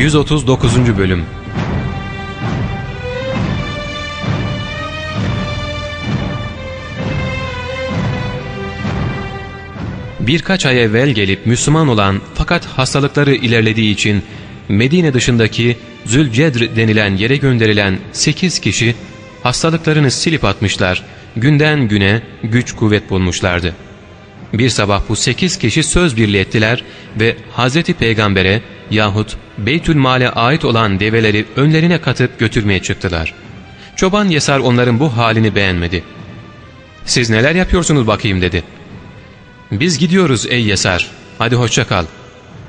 139. Bölüm Birkaç ay evvel gelip Müslüman olan fakat hastalıkları ilerlediği için Medine dışındaki Zülcedr denilen yere gönderilen 8 kişi hastalıklarını silip atmışlar, günden güne güç kuvvet bulmuşlardı. Bir sabah bu 8 kişi söz birliği ettiler ve Hz. Peygamber'e yahut Beytül Mal'e ait olan develeri önlerine katıp götürmeye çıktılar. Çoban Yesar onların bu halini beğenmedi. ''Siz neler yapıyorsunuz bakayım?'' dedi. ''Biz gidiyoruz ey Yesar, hadi hoşça kal.''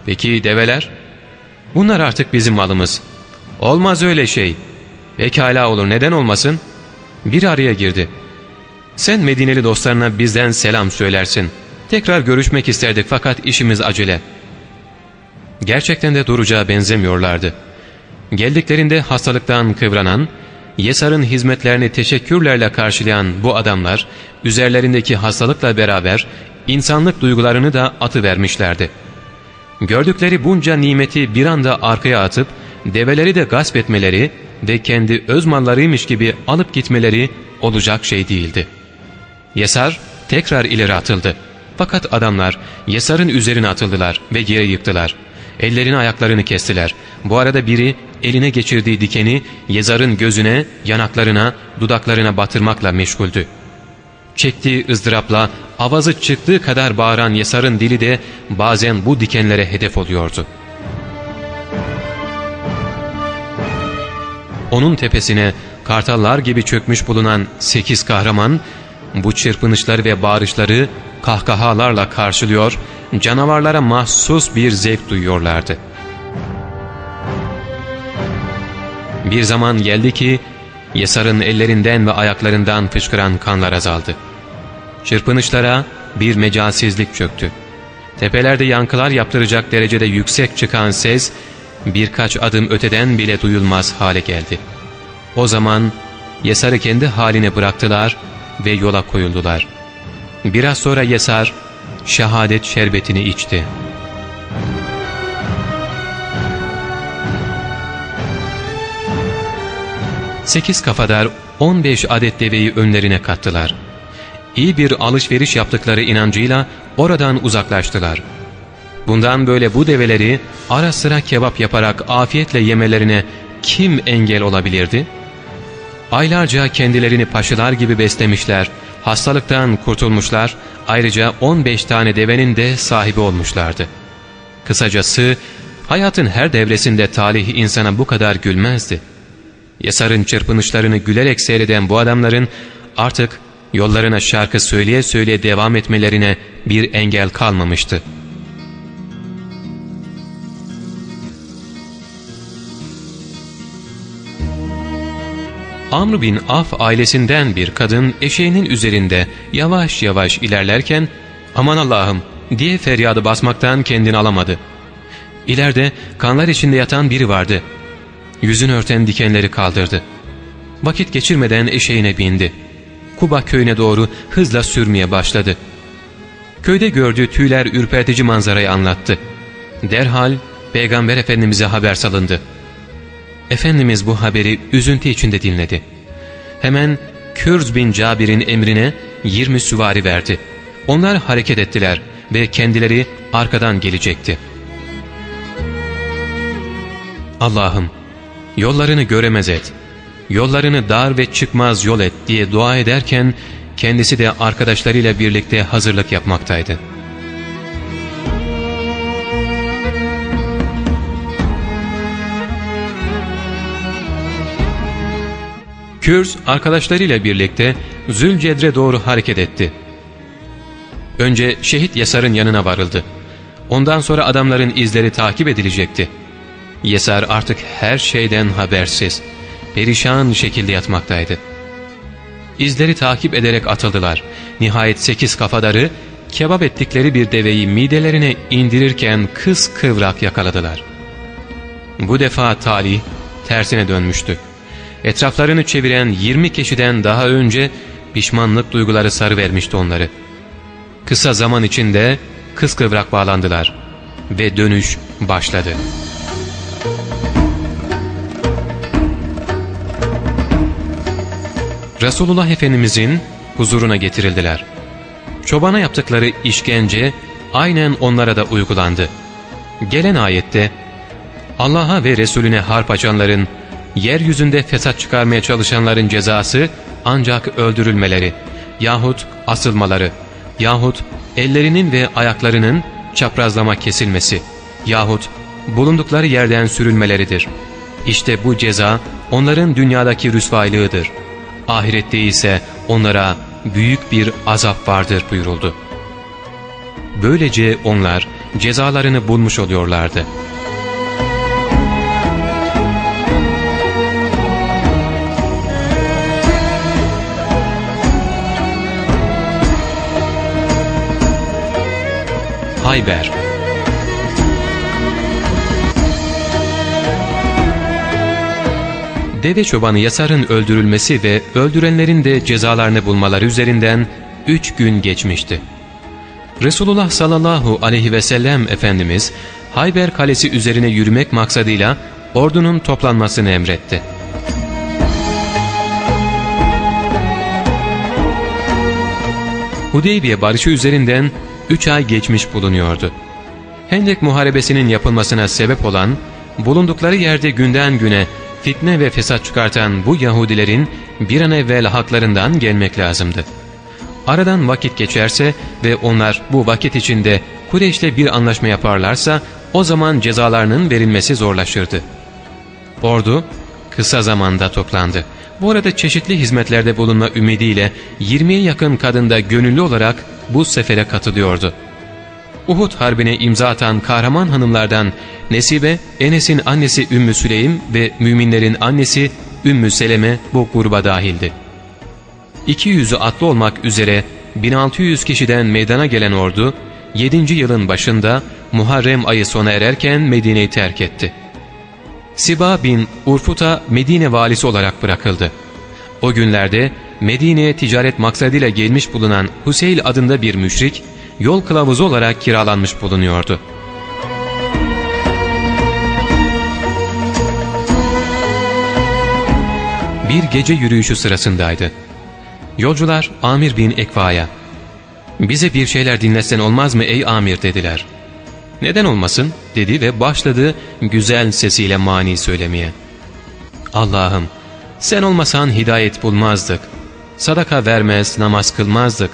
''Peki develer?'' ''Bunlar artık bizim malımız.'' ''Olmaz öyle şey.'' ''Pekala olur neden olmasın?'' Bir araya girdi. ''Sen Medineli dostlarına bizden selam söylersin. Tekrar görüşmek isterdik fakat işimiz acele.'' Gerçekten de duracağı benzemiyorlardı. Geldiklerinde hastalıktan kıvranan, Yesar'ın hizmetlerini teşekkürlerle karşılayan bu adamlar, üzerlerindeki hastalıkla beraber insanlık duygularını da atıvermişlerdi. Gördükleri bunca nimeti bir anda arkaya atıp, develeri de gasp etmeleri ve kendi öz mallarıymış gibi alıp gitmeleri olacak şey değildi. Yesar tekrar ileri atıldı. Fakat adamlar Yesar'ın üzerine atıldılar ve yere yıktılar. Ellerini ayaklarını kestiler. Bu arada biri eline geçirdiği dikeni Yezar'ın gözüne, yanaklarına, dudaklarına batırmakla meşguldü. Çektiği ızdırapla avazı çıktığı kadar bağıran Yesar'ın dili de bazen bu dikenlere hedef oluyordu. Onun tepesine kartallar gibi çökmüş bulunan sekiz kahraman bu çırpınışları ve bağırışları kahkahalarla karşılıyor, canavarlara mahsus bir zevk duyuyorlardı. Bir zaman geldi ki Yesar'ın ellerinden ve ayaklarından fışkıran kanlar azaldı. Çırpınışlara bir mecasizlik çöktü. Tepelerde yankılar yaptıracak derecede yüksek çıkan ses birkaç adım öteden bile duyulmaz hale geldi. O zaman Yesar'ı kendi haline bıraktılar ve yola koyuldular. Biraz sonra Yesar şehadet şerbetini içti. Sekiz kafadar on beş adet deveyi önlerine kattılar. İyi bir alışveriş yaptıkları inancıyla oradan uzaklaştılar. Bundan böyle bu develeri ara sıra kebap yaparak afiyetle yemelerine kim engel olabilirdi? Aylarca kendilerini paşalar gibi beslemişler, hastalıktan kurtulmuşlar, ayrıca 15 tane devenin de sahibi olmuşlardı. Kısacası hayatın her devresinde talih insana bu kadar gülmezdi. Yasar'ın çırpınışlarını gülerek seyreden bu adamların artık yollarına şarkı söyleye söyleye devam etmelerine bir engel kalmamıştı.'' Amr bin Af ailesinden bir kadın eşeğinin üzerinde yavaş yavaş ilerlerken ''Aman Allah'ım!'' diye feryadı basmaktan kendini alamadı. İleride kanlar içinde yatan biri vardı. Yüzünü örten dikenleri kaldırdı. Vakit geçirmeden eşeğine bindi. Kuba köyüne doğru hızla sürmeye başladı. Köyde gördüğü tüyler ürpertici manzarayı anlattı. Derhal Peygamber Efendimiz'e haber salındı. Efendimiz bu haberi üzüntü içinde dinledi. Hemen Kürz bin Cabir'in emrine yirmi süvari verdi. Onlar hareket ettiler ve kendileri arkadan gelecekti. Allah'ım yollarını göremez et, yollarını dar ve çıkmaz yol et diye dua ederken kendisi de arkadaşlarıyla birlikte hazırlık yapmaktaydı. Kürz arkadaşlarıyla birlikte Zülcedre doğru hareket etti. Önce şehit Yesar'ın yanına varıldı. Ondan sonra adamların izleri takip edilecekti. Yesar artık her şeyden habersiz, perişan şekilde yatmaktaydı. İzleri takip ederek atıldılar. Nihayet sekiz kafadarı kebap ettikleri bir deveyi midelerine indirirken kız kıvrak yakaladılar. Bu defa talih tersine dönmüştü. Etraflarını çeviren 20 kişiden daha önce pişmanlık duyguları sarıvermişti onları. Kısa zaman içinde kıskıvrak bağlandılar ve dönüş başladı. Resulullah Efendimizin huzuruna getirildiler. Çobana yaptıkları işkence aynen onlara da uygulandı. Gelen ayette Allah'a ve Resulüne harp açanların yeryüzünde fesat çıkarmaya çalışanların cezası ancak öldürülmeleri yahut asılmaları yahut ellerinin ve ayaklarının çaprazlama kesilmesi yahut bulundukları yerden sürülmeleridir. İşte bu ceza onların dünyadaki rüsvaylığıdır. Ahirette ise onlara büyük bir azap vardır buyuruldu. Böylece onlar cezalarını bulmuş oluyorlardı. Hayber Deve çobanı Yasar'ın öldürülmesi ve öldürenlerin de cezalarını bulmaları üzerinden üç gün geçmişti. Resulullah sallallahu aleyhi ve sellem Efendimiz Hayber Kalesi üzerine yürümek maksadıyla ordunun toplanmasını emretti. Hudeybiye barışı üzerinden üç ay geçmiş bulunuyordu. Hendek Muharebesi'nin yapılmasına sebep olan, bulundukları yerde günden güne fitne ve fesat çıkartan bu Yahudilerin bir an evvel haklarından gelmek lazımdı. Aradan vakit geçerse ve onlar bu vakit içinde Kureyş'le bir anlaşma yaparlarsa o zaman cezalarının verilmesi zorlaşırdı. Ordu kısa zamanda toplandı. Bu arada çeşitli hizmetlerde bulunma ümidiyle 20'ye yakın kadında gönüllü olarak bu sefere katılıyordu. Uhud Harbi'ne imza atan kahraman hanımlardan Nesibe, Enes'in annesi Ümmü Süleym ve müminlerin annesi Ümmü Seleme bu gruba dahildi. 200'ü atlı olmak üzere 1600 kişiden meydana gelen ordu 7. yılın başında Muharrem ayı sona ererken Medine'yi terk etti. Siba bin Urfuta Medine valisi olarak bırakıldı. O günlerde Medine'ye ticaret maksadıyla gelmiş bulunan Huseyl adında bir müşrik, yol kılavuzu olarak kiralanmış bulunuyordu. Bir gece yürüyüşü sırasındaydı. Yolcular Amir bin Ekva'ya, ''Bize bir şeyler dinletsen olmaz mı ey Amir?'' dediler. ''Neden olmasın?'' dedi ve başladı güzel sesiyle mani söylemeye. ''Allah'ım sen olmasan hidayet bulmazdık. Sadaka vermez, namaz kılmazdık.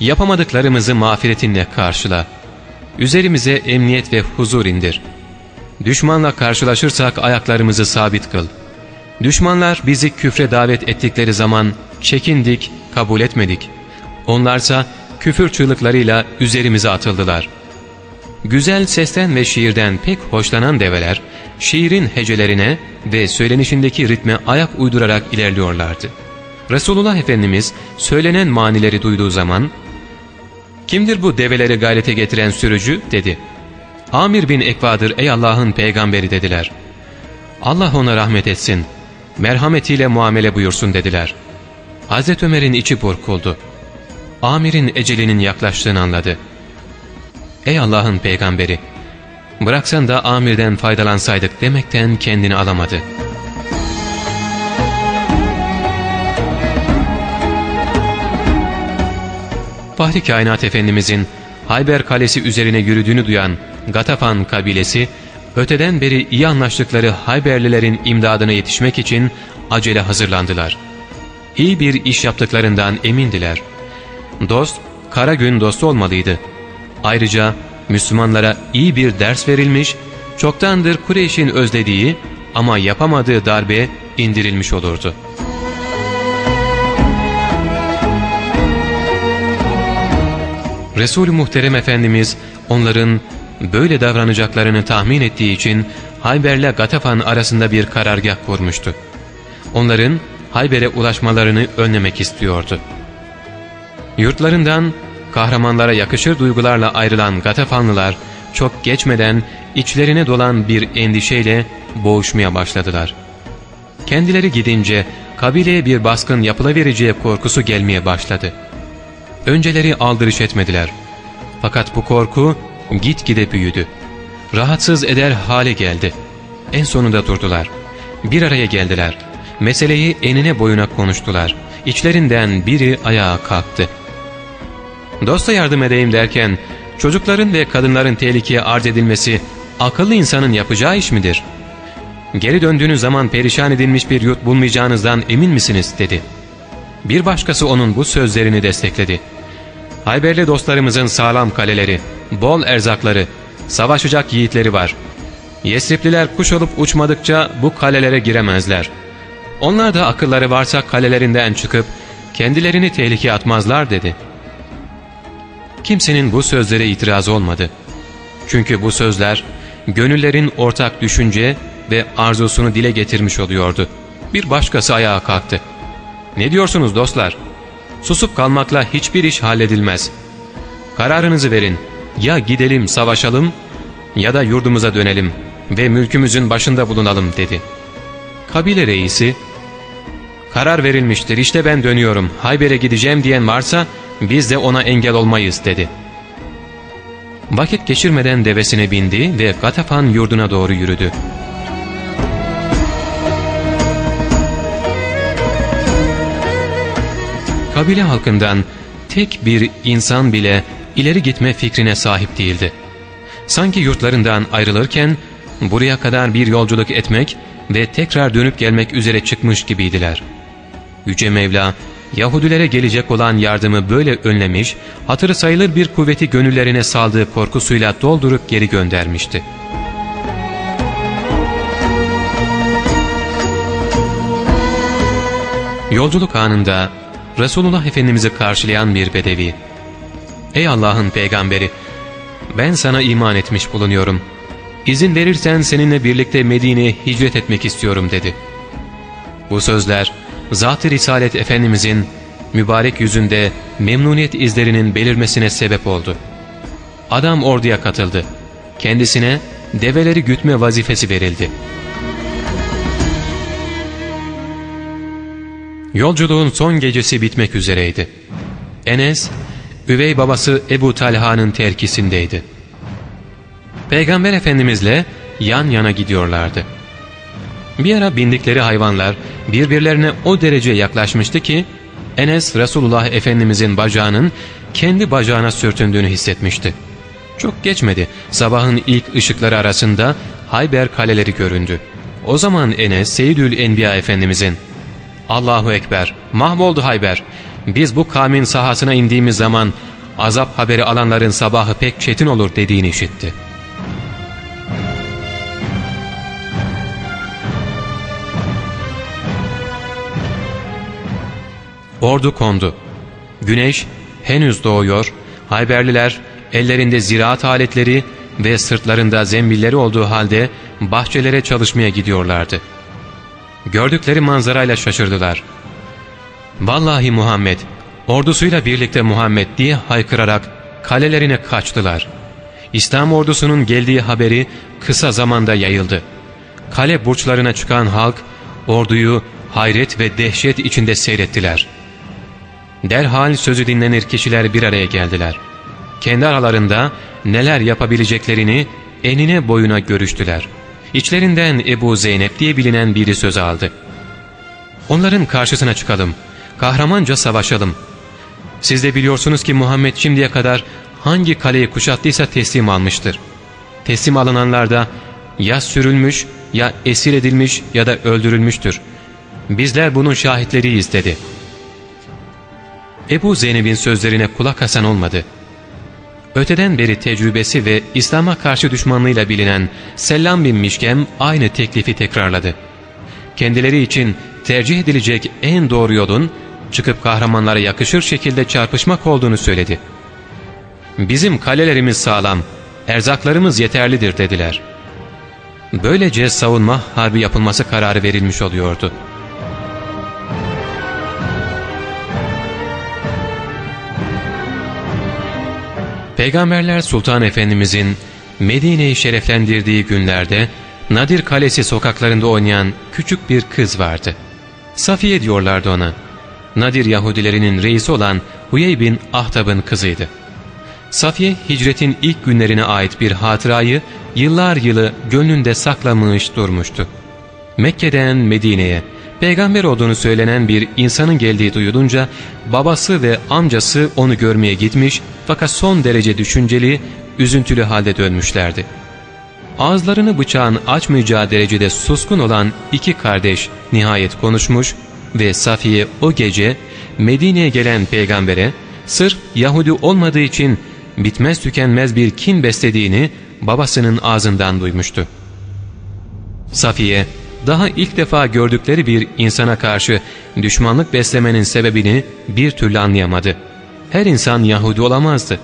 Yapamadıklarımızı mağfiretinle karşıla. Üzerimize emniyet ve huzur indir. Düşmanla karşılaşırsak ayaklarımızı sabit kıl. Düşmanlar bizi küfre davet ettikleri zaman çekindik, kabul etmedik. Onlarsa küfür çığlıklarıyla üzerimize atıldılar. Güzel sesten ve şiirden pek hoşlanan develer, şiirin hecelerine ve söylenişindeki ritme ayak uydurarak ilerliyorlardı. Resulullah Efendimiz söylenen manileri duyduğu zaman ''Kimdir bu develeri gayrete getiren sürücü?'' dedi. ''Amir bin Ekva'dır ey Allah'ın peygamberi'' dediler. ''Allah ona rahmet etsin, merhametiyle muamele buyursun'' dediler. Hazreti Ömer'in içi burkuldu. Amir'in ecelinin yaklaştığını anladı. ''Ey Allah'ın peygamberi, bıraksan da amirden faydalansaydık demekten kendini alamadı.'' Fahri Kainat Efendimizin Hayber Kalesi üzerine yürüdüğünü duyan Gatafan kabilesi, öteden beri iyi anlaştıkları Hayberlilerin imdadına yetişmek için acele hazırlandılar. İyi bir iş yaptıklarından emindiler. Dost, kara gün dostu olmalıydı. Ayrıca Müslümanlara iyi bir ders verilmiş, çoktandır Kureyş'in özlediği ama yapamadığı darbe indirilmiş olurdu.'' Resul-i Muhterem Efendimiz onların böyle davranacaklarını tahmin ettiği için Hayber'le Gatafan arasında bir karargah kurmuştu. Onların Hayber'e ulaşmalarını önlemek istiyordu. Yurtlarından kahramanlara yakışır duygularla ayrılan Gatafanlılar çok geçmeden içlerine dolan bir endişeyle boğuşmaya başladılar. Kendileri gidince kabileye bir baskın yapılavereceği korkusu gelmeye başladı. Önceleri aldırış etmediler. Fakat bu korku gitgide büyüdü. Rahatsız eder hale geldi. En sonunda durdular. Bir araya geldiler. meseleyi enine boyuna konuştular. İçlerinden biri ayağa kalktı. Dosta yardım edeyim derken çocukların ve kadınların tehlikeye arz edilmesi akıllı insanın yapacağı iş midir? Geri döndüğünüz zaman perişan edilmiş bir yurt bulmayacağınızdan emin misiniz dedi. Bir başkası onun bu sözlerini destekledi. Hayberli dostlarımızın sağlam kaleleri, bol erzakları, savaşacak yiğitleri var. Yesripliler kuş olup uçmadıkça bu kalelere giremezler. Onlar da akılları varsa kalelerinden çıkıp kendilerini tehlikeye atmazlar dedi. Kimsenin bu sözlere itiraz olmadı. Çünkü bu sözler gönüllerin ortak düşünce ve arzusunu dile getirmiş oluyordu. Bir başkası ayağa kalktı. ''Ne diyorsunuz dostlar? Susup kalmakla hiçbir iş halledilmez. Kararınızı verin. Ya gidelim savaşalım ya da yurdumuza dönelim ve mülkümüzün başında bulunalım.'' dedi. Kabile reisi ''Karar verilmiştir işte ben dönüyorum. Hayber'e gideceğim diyen varsa biz de ona engel olmayız.'' dedi. Vakit geçirmeden devesine bindi ve Gatafan yurduna doğru yürüdü. Kabile halkından tek bir insan bile ileri gitme fikrine sahip değildi. Sanki yurtlarından ayrılırken buraya kadar bir yolculuk etmek ve tekrar dönüp gelmek üzere çıkmış gibiydiler. Yüce Mevla Yahudilere gelecek olan yardımı böyle önlemiş, hatırı sayılır bir kuvveti gönüllerine saldığı korkusuyla doldurup geri göndermişti. Yolculuk anında Resulullah Efendimiz'i karşılayan bir bedevi. ''Ey Allah'ın peygamberi, ben sana iman etmiş bulunuyorum. İzin verirsen seninle birlikte Medine'ye hicret etmek istiyorum.'' dedi. Bu sözler Zat-ı Risalet Efendimizin mübarek yüzünde memnuniyet izlerinin belirmesine sebep oldu. Adam orduya katıldı. Kendisine develeri gütme vazifesi verildi. Yolculuğun son gecesi bitmek üzereydi. Enes, üvey babası Ebu Talha'nın terkisindeydi. Peygamber Efendimizle yan yana gidiyorlardı. Bir ara bindikleri hayvanlar birbirlerine o derece yaklaşmıştı ki Enes Resulullah Efendimizin bacağının kendi bacağına sürtündüğünü hissetmişti. Çok geçmedi sabahın ilk ışıkları arasında Hayber kaleleri göründü. O zaman Enes Seyyidül Enbiya Efendimizin Allahu Ekber mahvoldu Hayber biz bu kavmin sahasına indiğimiz zaman azap haberi alanların sabahı pek çetin olur dediğini işitti. Ordu kondu. Güneş henüz doğuyor, Hayberliler ellerinde ziraat aletleri ve sırtlarında zembilleri olduğu halde bahçelere çalışmaya gidiyorlardı. Gördükleri manzarayla şaşırdılar. ''Vallahi Muhammed, ordusuyla birlikte Muhammed'' diye haykırarak kalelerine kaçtılar. İslam ordusunun geldiği haberi kısa zamanda yayıldı. Kale burçlarına çıkan halk orduyu hayret ve dehşet içinde seyrettiler.'' Derhal sözü dinlenir kişiler bir araya geldiler. Kendi aralarında neler yapabileceklerini enine boyuna görüştüler. İçlerinden Ebu Zeynep diye bilinen biri söz aldı. Onların karşısına çıkalım, kahramanca savaşalım. Siz de biliyorsunuz ki Muhammed şimdiye kadar hangi kaleyi kuşattıysa teslim almıştır. Teslim alınanlar da ya sürülmüş ya esir edilmiş ya da öldürülmüştür. Bizler bunun şahitleriyiz dedi.'' Ebu Zeynep'in sözlerine kulak asan olmadı. Öteden beri tecrübesi ve İslam'a karşı düşmanlığıyla bilinen Sellam bin Mişkem aynı teklifi tekrarladı. Kendileri için tercih edilecek en doğru yolun çıkıp kahramanlara yakışır şekilde çarpışmak olduğunu söyledi. ''Bizim kalelerimiz sağlam, erzaklarımız yeterlidir.'' dediler. Böylece savunma harbi yapılması kararı verilmiş oluyordu. Peygamberler Sultan Efendimizin Medine'yi şereflendirdiği günlerde Nadir Kalesi sokaklarında oynayan küçük bir kız vardı. Safiye diyorlardı ona. Nadir Yahudilerinin reisi olan Huyey bin Ahtab'ın kızıydı. Safiye hicretin ilk günlerine ait bir hatırayı yıllar yılı gönlünde saklamış durmuştu. Mekke'den Medine'ye, Peygamber olduğunu söylenen bir insanın geldiği duyulunca babası ve amcası onu görmeye gitmiş fakat son derece düşünceli, üzüntülü halde dönmüşlerdi. Ağızlarını bıçağın açmayacağı derecede suskun olan iki kardeş nihayet konuşmuş ve Safiye o gece Medine'ye gelen peygambere sırf Yahudi olmadığı için bitmez tükenmez bir kin beslediğini babasının ağzından duymuştu. Safiye daha ilk defa gördükleri bir insana karşı düşmanlık beslemenin sebebini bir türlü anlayamadı. Her insan Yahudi olamazdı.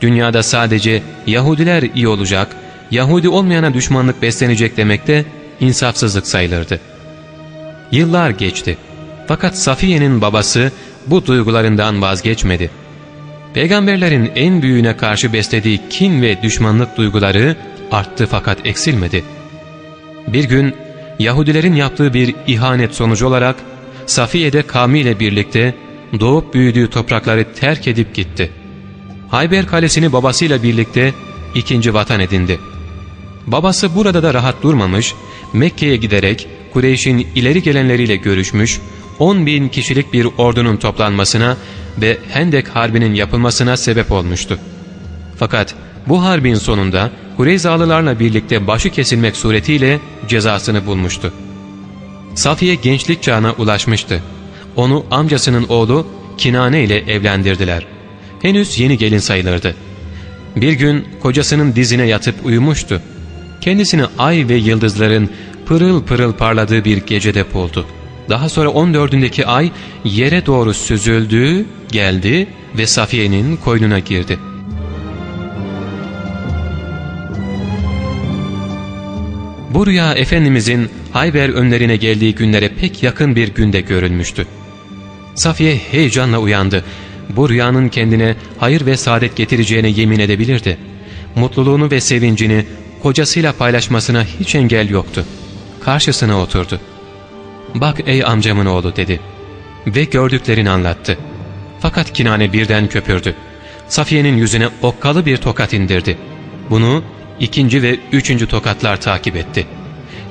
Dünyada sadece Yahudiler iyi olacak, Yahudi olmayana düşmanlık beslenecek demek de insafsızlık sayılırdı. Yıllar geçti. Fakat Safiye'nin babası bu duygularından vazgeçmedi. Peygamberlerin en büyüğüne karşı beslediği kin ve düşmanlık duyguları arttı fakat eksilmedi. Bir gün Yahudilerin yaptığı bir ihanet sonucu olarak Safiye de kavmiyle birlikte doğup büyüdüğü toprakları terk edip gitti. Hayber kalesini babasıyla birlikte ikinci vatan edindi. Babası burada da rahat durmamış, Mekke'ye giderek Kureyş'in ileri gelenleriyle görüşmüş, 10 bin kişilik bir ordunun toplanmasına ve Hendek Harbi'nin yapılmasına sebep olmuştu. Fakat bu harbin sonunda Kureyzalılarla birlikte başı kesilmek suretiyle cezasını bulmuştu. Safiye gençlik çağına ulaşmıştı. Onu amcasının oğlu Kinane ile evlendirdiler. Henüz yeni gelin sayılırdı. Bir gün kocasının dizine yatıp uyumuştu. Kendisini ay ve yıldızların pırıl pırıl parladığı bir gecede buldu. Daha sonra 14'ündeki ay yere doğru süzüldü, geldi ve Safiye'nin koynuna girdi. Bu rüya Efendimizin Hayber önlerine geldiği günlere pek yakın bir günde görülmüştü. Safiye heyecanla uyandı. Bu rüyanın kendine hayır ve saadet getireceğine yemin edebilirdi. Mutluluğunu ve sevincini kocasıyla paylaşmasına hiç engel yoktu. Karşısına oturdu. ''Bak ey amcamın oğlu'' dedi. Ve gördüklerini anlattı. Fakat Kinane birden köpürdü. Safiye'nin yüzüne okkalı bir tokat indirdi. Bunu ikinci ve üçüncü tokatlar takip etti.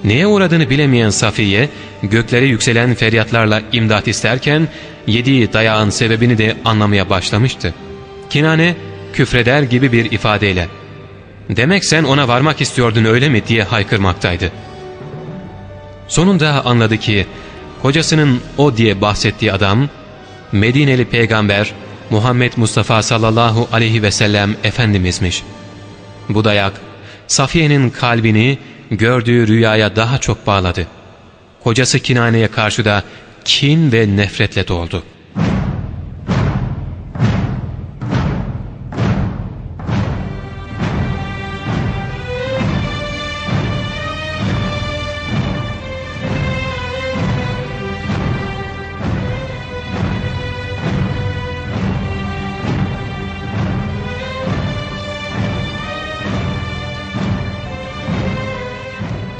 Neye uğradığını bilemeyen Safiye, göklere yükselen feryatlarla imdat isterken, yediği dayağın sebebini de anlamaya başlamıştı. Kinane, küfreder gibi bir ifadeyle, ''Demek sen ona varmak istiyordun öyle mi?'' diye haykırmaktaydı. Sonunda anladı ki, kocasının o diye bahsettiği adam, Medineli peygamber Muhammed Mustafa sallallahu aleyhi ve sellem Efendimizmiş. Bu dayak, Safiye'nin kalbini gördüğü rüyaya daha çok bağladı. Kocası Kinane'ye karşı da kin ve nefretle doldu.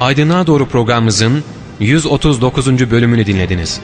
Aydınlığa Doğru programımızın 139. bölümünü dinlediniz.